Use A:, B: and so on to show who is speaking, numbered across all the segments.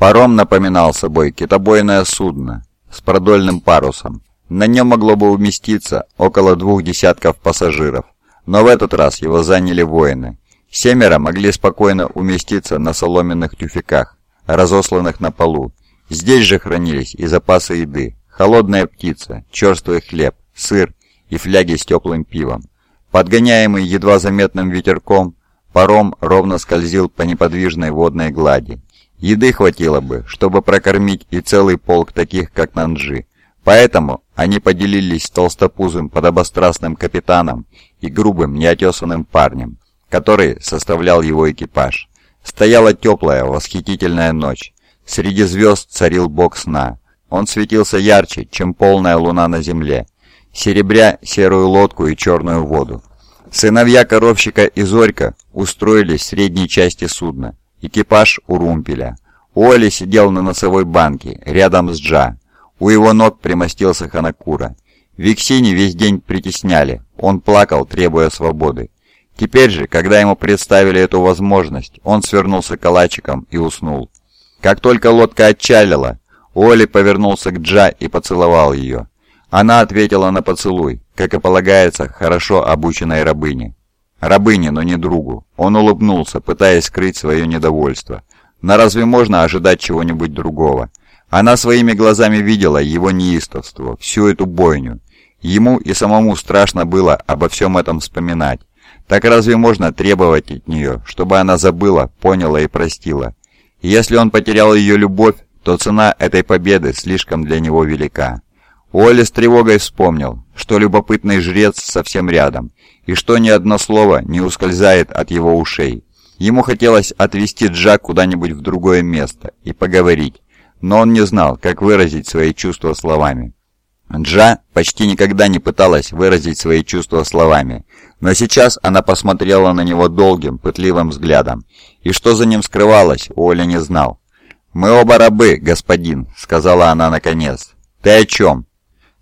A: Паром напоминал собой китобойное судно с продольным парусом. На нем могло бы уместиться около двух десятков пассажиров, но в этот раз его заняли воины. Семеро могли спокойно уместиться на соломенных тюфяках, разосланных на полу. Здесь же хранились и запасы еды, холодная птица, черствый хлеб, сыр и фляги с теплым пивом. Подгоняемый едва заметным ветерком, паром ровно скользил по неподвижной водной глади. Еды хватило бы, чтобы прокормить и целый полк таких, как Нанджи. Поэтому они поделились с толстопузым подобострастным капитаном и грубым неотесанным парнем, который составлял его экипаж. Стояла теплая, восхитительная ночь. Среди звезд царил бог сна. Он светился ярче, чем полная луна на земле, серебря серую лодку и черную воду. Сыновья коровщика и Зорька устроились в средней части судна, экипаж у румпеля. Уолли сидел на носовой банке, рядом с Джа. У его ног примостился Ханакура. Виксини весь день притесняли, он плакал, требуя свободы. Теперь же, когда ему представили эту возможность, он свернулся калачиком и уснул. Как только лодка отчалила, Уолли повернулся к Джа и поцеловал ее. Она ответила на поцелуй, как и полагается хорошо обученной рабыне. Рабыне, но не другу. Он улыбнулся, пытаясь скрыть свое недовольство. Но разве можно ожидать чего-нибудь другого? Она своими глазами видела его неистовство, всю эту бойню. Ему и самому страшно было обо всем этом вспоминать. Так разве можно требовать от нее, чтобы она забыла, поняла и простила? если он потерял ее любовь, то цена этой победы слишком для него велика. Уолли с тревогой вспомнил, что любопытный жрец совсем рядом, и что ни одно слово не ускользает от его ушей. Ему хотелось отвезти Джак куда-нибудь в другое место и поговорить, но он не знал, как выразить свои чувства словами. Джа почти никогда не пыталась выразить свои чувства словами, но сейчас она посмотрела на него долгим, пытливым взглядом, и что за ним скрывалось, Оля не знал. «Мы оба рабы, господин», — сказала она наконец. «Ты о чем?»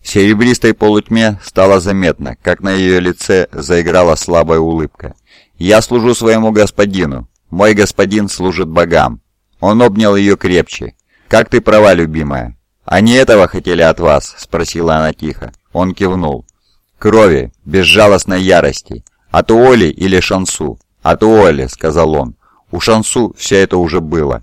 A: Серебристой полутьме стало заметно, как на ее лице заиграла слабая улыбка. «Я служу своему господину. Мой господин служит богам». Он обнял ее крепче. «Как ты права, любимая?» «Они этого хотели от вас?» — спросила она тихо. Он кивнул. «Крови, безжалостной ярости. От Уоли или Шансу?» «От Уоли», — сказал он. «У Шансу все это уже было».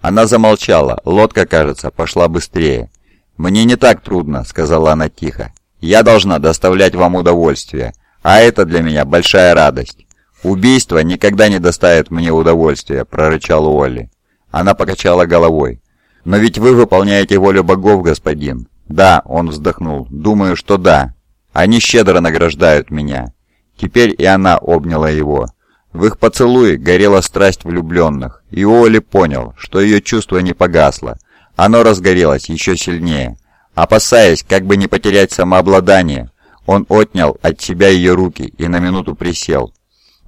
A: Она замолчала. Лодка, кажется, пошла быстрее. «Мне не так трудно», — сказала она тихо. «Я должна доставлять вам удовольствие, а это для меня большая радость». «Убийство никогда не доставит мне удовольствия», — прорычал Уолли. Она покачала головой. «Но ведь вы выполняете волю богов, господин». «Да», — он вздохнул, — «думаю, что да. Они щедро награждают меня». Теперь и она обняла его. В их поцелуе горела страсть влюбленных, и Уолли понял, что ее чувство не погасло, оно разгорелось еще сильнее. Опасаясь, как бы не потерять самообладание, он отнял от себя ее руки и на минуту присел.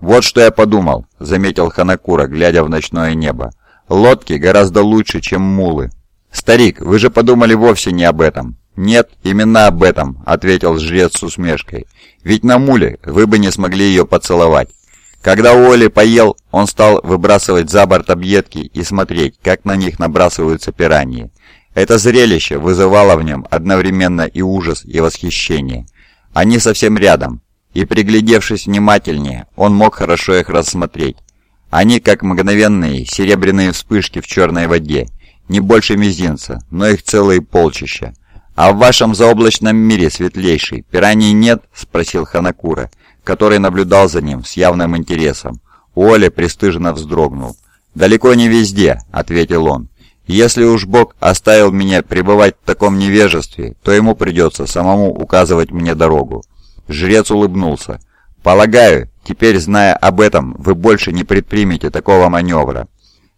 A: «Вот что я подумал», — заметил Ханакура, глядя в ночное небо. «Лодки гораздо лучше, чем мулы». «Старик, вы же подумали вовсе не об этом». «Нет, именно об этом», — ответил жрец с усмешкой. «Ведь на муле вы бы не смогли ее поцеловать. Когда Уолли поел, он стал выбрасывать за борт объедки и смотреть, как на них набрасываются пираньи. Это зрелище вызывало в нем одновременно и ужас, и восхищение. Они совсем рядом, и приглядевшись внимательнее, он мог хорошо их рассмотреть. Они как мгновенные серебряные вспышки в черной воде, не больше мизинца, но их целые полчища. «А в вашем заоблачном мире, светлейший, пираний нет?» — спросил Ханакура который наблюдал за ним с явным интересом. Уолли пристыженно вздрогнул. «Далеко не везде», — ответил он. «Если уж Бог оставил меня пребывать в таком невежестве, то ему придется самому указывать мне дорогу». Жрец улыбнулся. «Полагаю, теперь, зная об этом, вы больше не предпримете такого маневра».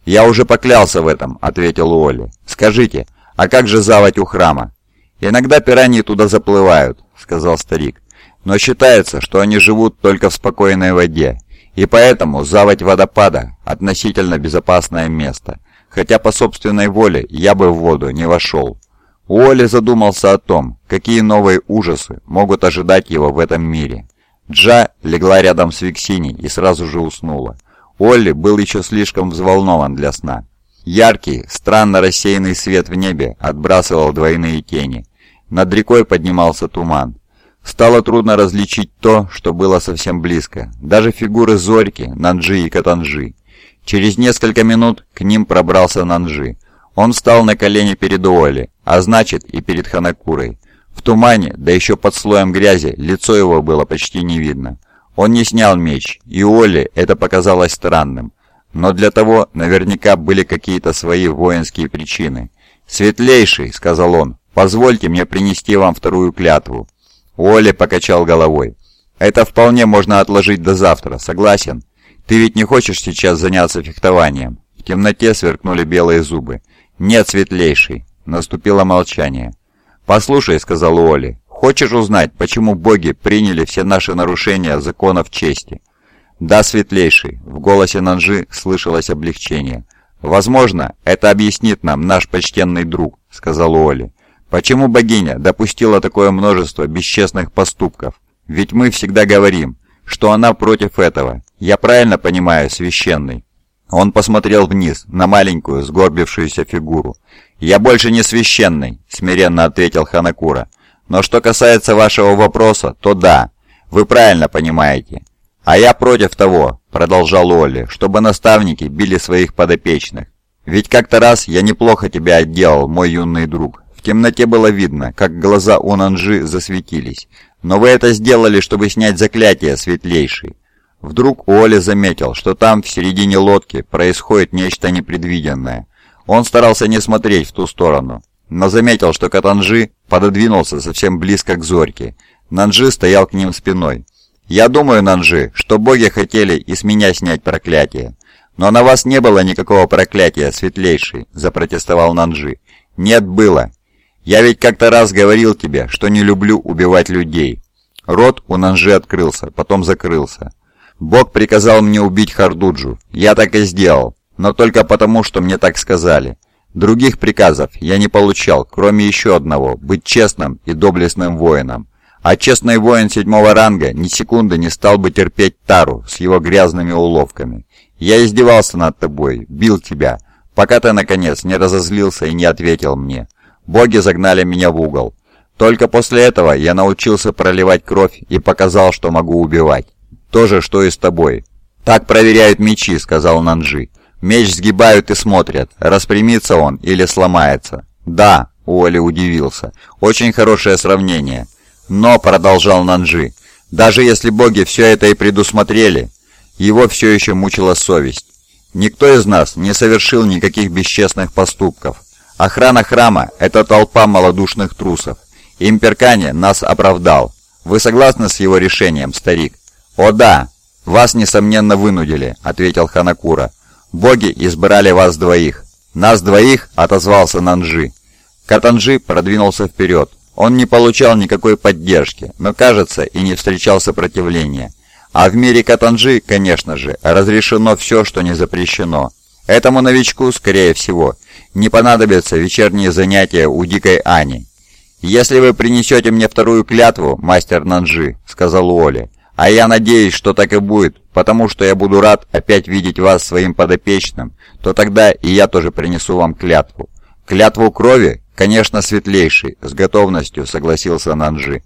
A: «Я уже поклялся в этом», — ответил Уолли. «Скажите, а как же заводь у храма?» «Иногда пираньи туда заплывают», — сказал старик. Но считается, что они живут только в спокойной воде, и поэтому заводь водопада – относительно безопасное место, хотя по собственной воле я бы в воду не вошел. Уолли задумался о том, какие новые ужасы могут ожидать его в этом мире. Джа легла рядом с Виксини и сразу же уснула. Олли был еще слишком взволнован для сна. Яркий, странно рассеянный свет в небе отбрасывал двойные тени. Над рекой поднимался туман. Стало трудно различить то, что было совсем близко. Даже фигуры Зорьки, Нанджи и Катанжи. Через несколько минут к ним пробрался Нанджи. Он встал на колени перед Уолли, а значит и перед Ханакурой. В тумане, да еще под слоем грязи, лицо его было почти не видно. Он не снял меч, и Уолли это показалось странным. Но для того наверняка были какие-то свои воинские причины. «Светлейший», — сказал он, — «позвольте мне принести вам вторую клятву». Уолли покачал головой. «Это вполне можно отложить до завтра, согласен? Ты ведь не хочешь сейчас заняться фехтованием?» В темноте сверкнули белые зубы. «Нет, светлейший». Наступило молчание. «Послушай», — сказал Уолли, — «хочешь узнать, почему боги приняли все наши нарушения законов чести?» «Да, светлейший», — в голосе Нанжи слышалось облегчение. «Возможно, это объяснит нам наш почтенный друг», — сказал Уолли. «Почему богиня допустила такое множество бесчестных поступков? Ведь мы всегда говорим, что она против этого. Я правильно понимаю, священный?» Он посмотрел вниз, на маленькую, сгорбившуюся фигуру. «Я больше не священный», — смиренно ответил Ханакура. «Но что касается вашего вопроса, то да, вы правильно понимаете. А я против того», — продолжал Олли, — «чтобы наставники били своих подопечных. Ведь как-то раз я неплохо тебя отделал, мой юный друг. В темноте было видно, как глаза у Нанжи засветились. Но вы это сделали, чтобы снять заклятие, светлейший. Вдруг Уолли заметил, что там, в середине лодки, происходит нечто непредвиденное. Он старался не смотреть в ту сторону, но заметил, что Катанжи пододвинулся совсем близко к Зорьке. Нанжи стоял к ним спиной. «Я думаю, Нанжи, что боги хотели и с меня снять проклятие. Но на вас не было никакого проклятия, светлейший», — запротестовал Нанжи. «Нет, было. Я ведь как-то раз говорил тебе, что не люблю убивать людей». Рот у Нанжи открылся, потом закрылся. Бог приказал мне убить Хардуджу. Я так и сделал, но только потому, что мне так сказали. Других приказов я не получал, кроме еще одного – быть честным и доблестным воином. А честный воин седьмого ранга ни секунды не стал бы терпеть Тару с его грязными уловками. Я издевался над тобой, бил тебя, пока ты, наконец, не разозлился и не ответил мне. Боги загнали меня в угол. Только после этого я научился проливать кровь и показал, что могу убивать. То же, что и с тобой. Так проверяют мечи, сказал Нанджи. Меч сгибают и смотрят, распрямится он или сломается. Да, Уолли удивился. Очень хорошее сравнение. Но, продолжал Нанджи, даже если боги все это и предусмотрели, его все еще мучила совесть. Никто из нас не совершил никаких бесчестных поступков. Охрана храма – это толпа малодушных трусов. Имперкане нас оправдал. Вы согласны с его решением, старик? «О да, вас, несомненно, вынудили», — ответил Ханакура. «Боги избрали вас двоих». «Нас двоих?» — отозвался Нанжи. Катанжи продвинулся вперед. Он не получал никакой поддержки, но, кажется, и не встречал сопротивления. А в мире Катанжи, конечно же, разрешено все, что не запрещено. Этому новичку, скорее всего, не понадобятся вечерние занятия у Дикой Ани. «Если вы принесете мне вторую клятву, мастер Нанжи», — сказал Уолли, а я надеюсь, что так и будет, потому что я буду рад опять видеть вас своим подопечным, то тогда и я тоже принесу вам клятву. Клятву крови? Конечно, светлейший, с готовностью согласился Нанжи.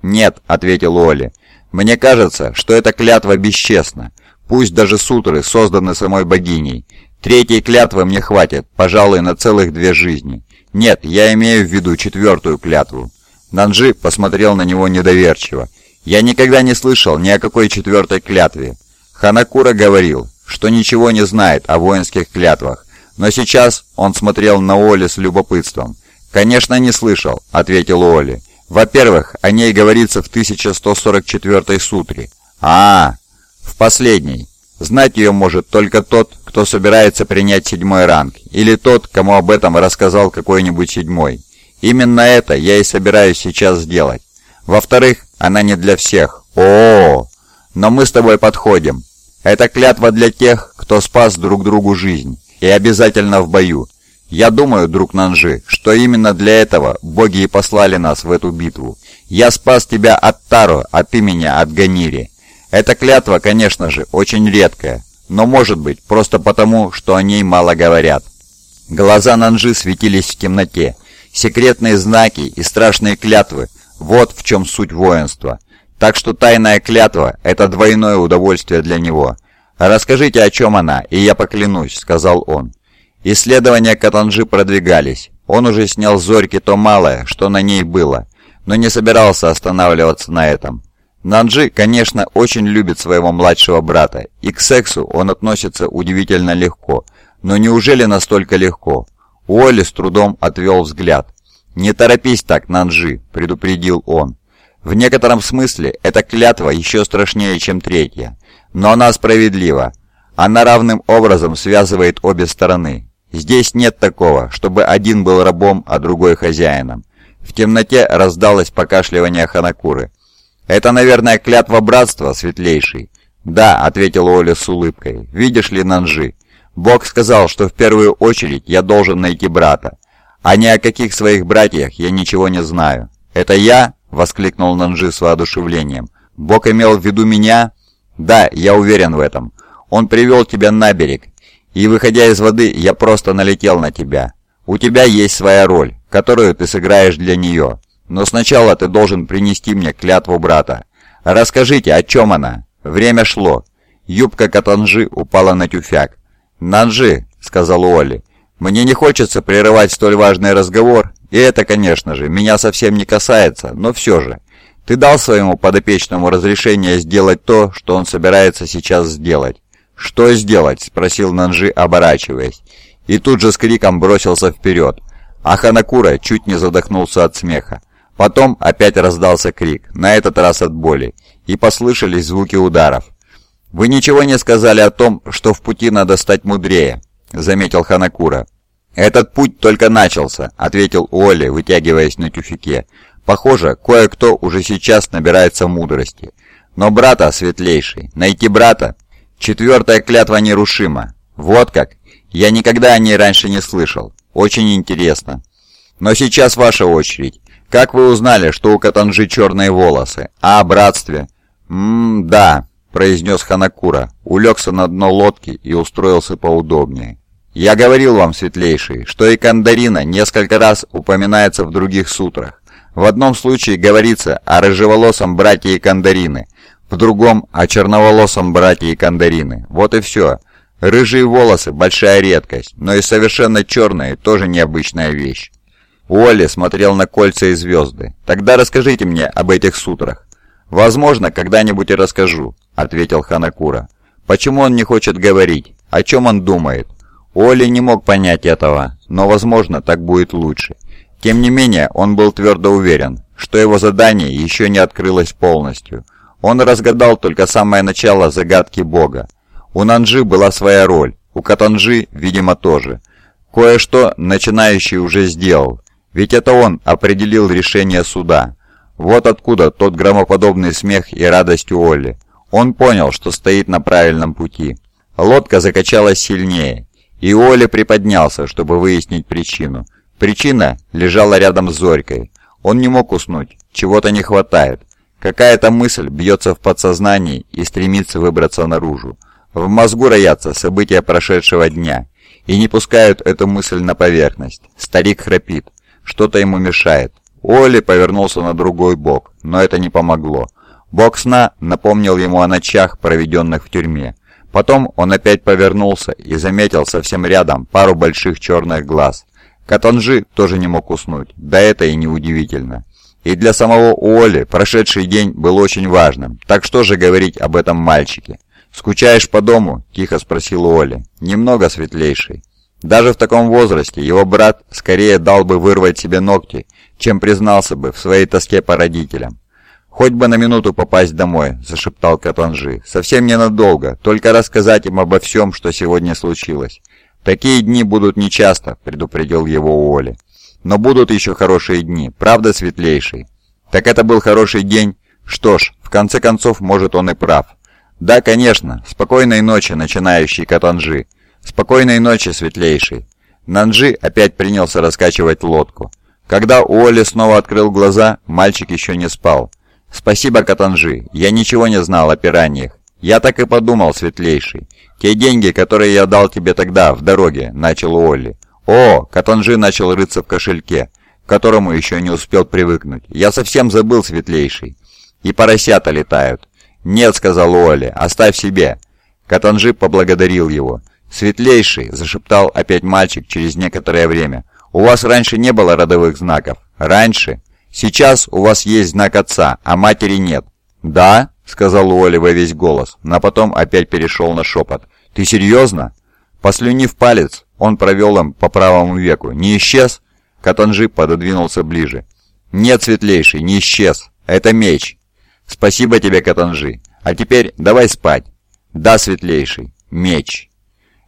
A: Нет, ответил Оли. Мне кажется, что эта клятва бесчестна. Пусть даже сутры созданы самой богиней. Третьей клятвы мне хватит, пожалуй, на целых две жизни. Нет, я имею в виду четвертую клятву. Нанжи посмотрел на него недоверчиво. Я никогда не слышал ни о какой четвертой клятве. Ханакура говорил, что ничего не знает о воинских клятвах, но сейчас он смотрел на Оли с любопытством. «Конечно, не слышал», — ответил Оли. «Во-первых, о ней говорится в 1144 сутре. А, в последней. Знать ее может только тот, кто собирается принять седьмой ранг, или тот, кому об этом рассказал какой-нибудь седьмой. Именно это я и собираюсь сейчас сделать. Во-вторых, она не для всех. О, -о, -о! Но мы с тобой подходим. Это клятва для тех, кто спас друг другу жизнь. И обязательно в бою. Я думаю, друг Нанжи, что именно для этого боги и послали нас в эту битву. Я спас тебя от Тару, а ты меня от Ганири. Эта клятва, конечно же, очень редкая, но может быть просто потому, что о ней мало говорят. Глаза Нанжи светились в темноте. Секретные знаки и страшные клятвы – вот в чем суть воинства. Так что тайная клятва – это двойное удовольствие для него. «Расскажите, о чем она, и я поклянусь», – сказал он. Исследования Катанжи продвигались. Он уже снял Зорьки то малое, что на ней было, но не собирался останавливаться на этом. Нанджи, конечно, очень любит своего младшего брата, и к сексу он относится удивительно легко. Но неужели настолько легко? Уолли с трудом отвел взгляд. «Не торопись так, Нанджи», — предупредил он. В некотором смысле эта клятва еще страшнее, чем третья. Но она справедлива. Она равным образом связывает обе стороны. Здесь нет такого, чтобы один был рабом, а другой хозяином. В темноте раздалось покашливание Ханакуры. «Это, наверное, клятва братства, светлейший». «Да», — ответил Оля с улыбкой. «Видишь ли, Нанжи, Бог сказал, что в первую очередь я должен найти брата. А ни о каких своих братьях я ничего не знаю». «Это я?» — воскликнул Нанжи с воодушевлением. «Бог имел в виду меня?» «Да, я уверен в этом. Он привел тебя на берег, и, выходя из воды, я просто налетел на тебя. У тебя есть своя роль, которую ты сыграешь для нее. Но сначала ты должен принести мне клятву брата. Расскажите, о чем она?» Время шло. Юбка Катанжи упала на тюфяк. «Нанжи», — сказал Уолли, — «мне не хочется прерывать столь важный разговор, и это, конечно же, меня совсем не касается, но все же. Ты дал своему подопечному разрешение сделать то, что он собирается сейчас сделать». «Что сделать?» — спросил Нанжи, оборачиваясь. И тут же с криком бросился вперед. А Ханакура чуть не задохнулся от смеха. Потом опять раздался крик, на этот раз от боли, и послышались звуки ударов. «Вы ничего не сказали о том, что в пути надо стать мудрее», — заметил Ханакура. «Этот путь только начался», — ответил Уолли, вытягиваясь на тюфике. «Похоже, кое-кто уже сейчас набирается мудрости. Но брата светлейший, найти брата...» «Четвертая клятва нерушима. Вот как. Я никогда о ней раньше не слышал. Очень интересно. Но сейчас ваша очередь. «Как вы узнали, что у Катанжи черные волосы? А о братстве?» «Ммм, да», — произнес Ханакура, улегся на дно лодки и устроился поудобнее. «Я говорил вам, светлейший, что и Кандарина несколько раз упоминается в других сутрах. В одном случае говорится о рыжеволосом братье Кандарины, в другом — о черноволосом братье Кандарины. Вот и все. Рыжие волосы — большая редкость, но и совершенно черные — тоже необычная вещь. Уолли смотрел на кольца и звезды. «Тогда расскажите мне об этих сутрах». «Возможно, когда-нибудь и расскажу», — ответил Ханакура. «Почему он не хочет говорить? О чем он думает?» Уолли не мог понять этого, но, возможно, так будет лучше. Тем не менее, он был твердо уверен, что его задание еще не открылось полностью. Он разгадал только самое начало загадки Бога. У Нанжи была своя роль, у Катанжи, видимо, тоже. Кое-что начинающий уже сделал, ведь это он определил решение суда. Вот откуда тот громоподобный смех и радость у Олли. Он понял, что стоит на правильном пути. Лодка закачалась сильнее, и Оля приподнялся, чтобы выяснить причину. Причина лежала рядом с Зорькой. Он не мог уснуть, чего-то не хватает. Какая-то мысль бьется в подсознании и стремится выбраться наружу. В мозгу роятся события прошедшего дня и не пускают эту мысль на поверхность. Старик храпит. Что-то ему мешает. Оли повернулся на другой бок, но это не помогло. Бок сна напомнил ему о ночах, проведенных в тюрьме. Потом он опять повернулся и заметил совсем рядом пару больших черных глаз. Катанжи тоже не мог уснуть, да это и не удивительно. И для самого Уолли прошедший день был очень важным, так что же говорить об этом мальчике? «Скучаешь по дому?» – тихо спросил Уолли. «Немного светлейший». Даже в таком возрасте его брат скорее дал бы вырвать себе ногти, чем признался бы в своей тоске по родителям. «Хоть бы на минуту попасть домой», — зашептал Катанжи. «Совсем ненадолго, только рассказать им обо всем, что сегодня случилось. Такие дни будут нечасто», — предупредил его Уолли. «Но будут еще хорошие дни, правда, светлейший?» «Так это был хороший день? Что ж, в конце концов, может, он и прав». «Да, конечно. Спокойной ночи, начинающий Катанжи». «Спокойной ночи, светлейший!» Нанджи опять принялся раскачивать лодку. Когда Уолли снова открыл глаза, мальчик еще не спал. «Спасибо, Катанжи, я ничего не знал о пираньях. Я так и подумал, светлейший. Те деньги, которые я дал тебе тогда, в дороге», — начал Уолли. «О!» — Катанжи начал рыться в кошельке, к которому еще не успел привыкнуть. «Я совсем забыл, светлейший. И поросята летают». «Нет», — сказал Уолли, — «оставь себе». Катанжи поблагодарил его. «Светлейший», — зашептал опять мальчик через некоторое время, — «у вас раньше не было родовых знаков?» «Раньше?» «Сейчас у вас есть знак отца, а матери нет». «Да?» — сказал Уолли во весь голос, но потом опять перешел на шепот. «Ты серьезно?» Послюнив палец, он провел им по правому веку. «Не исчез?» Катанжи пододвинулся ближе. «Нет, светлейший, не исчез. Это меч». «Спасибо тебе, Катанжи. А теперь давай спать». «Да, светлейший. Меч».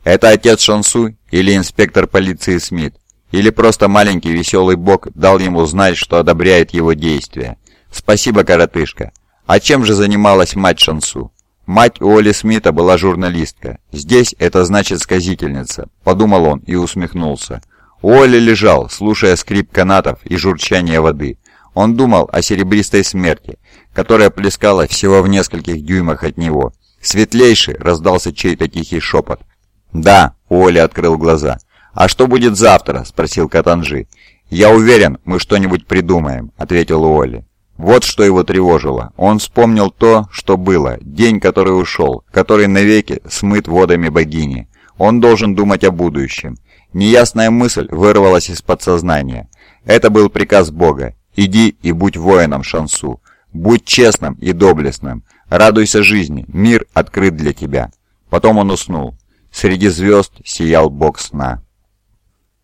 A: «Это отец Шансу или инспектор полиции Смит? Или просто маленький веселый бог дал ему знать, что одобряет его действия?» «Спасибо, коротышка. А чем же занималась мать Шансу?» Мать Уолли Смита была журналистка. Здесь это значит сказительница, подумал он и усмехнулся. Уолли лежал, слушая скрип канатов и журчание воды. Он думал о серебристой смерти, которая плескала всего в нескольких дюймах от него. «Светлейший!» — раздался чей-то тихий шепот. «Да!» — Уолли открыл глаза. «А что будет завтра?» — спросил Катанжи. «Я уверен, мы что-нибудь придумаем», — ответил Уолли. Вот что его тревожило. Он вспомнил то, что было, день, который ушел, который навеки смыт водами богини. Он должен думать о будущем. Неясная мысль вырвалась из подсознания. Это был приказ Бога. «Иди и будь воином, Шансу. Будь честным и доблестным. Радуйся жизни. Мир открыт для тебя». Потом он уснул. Среди звезд сиял бог сна.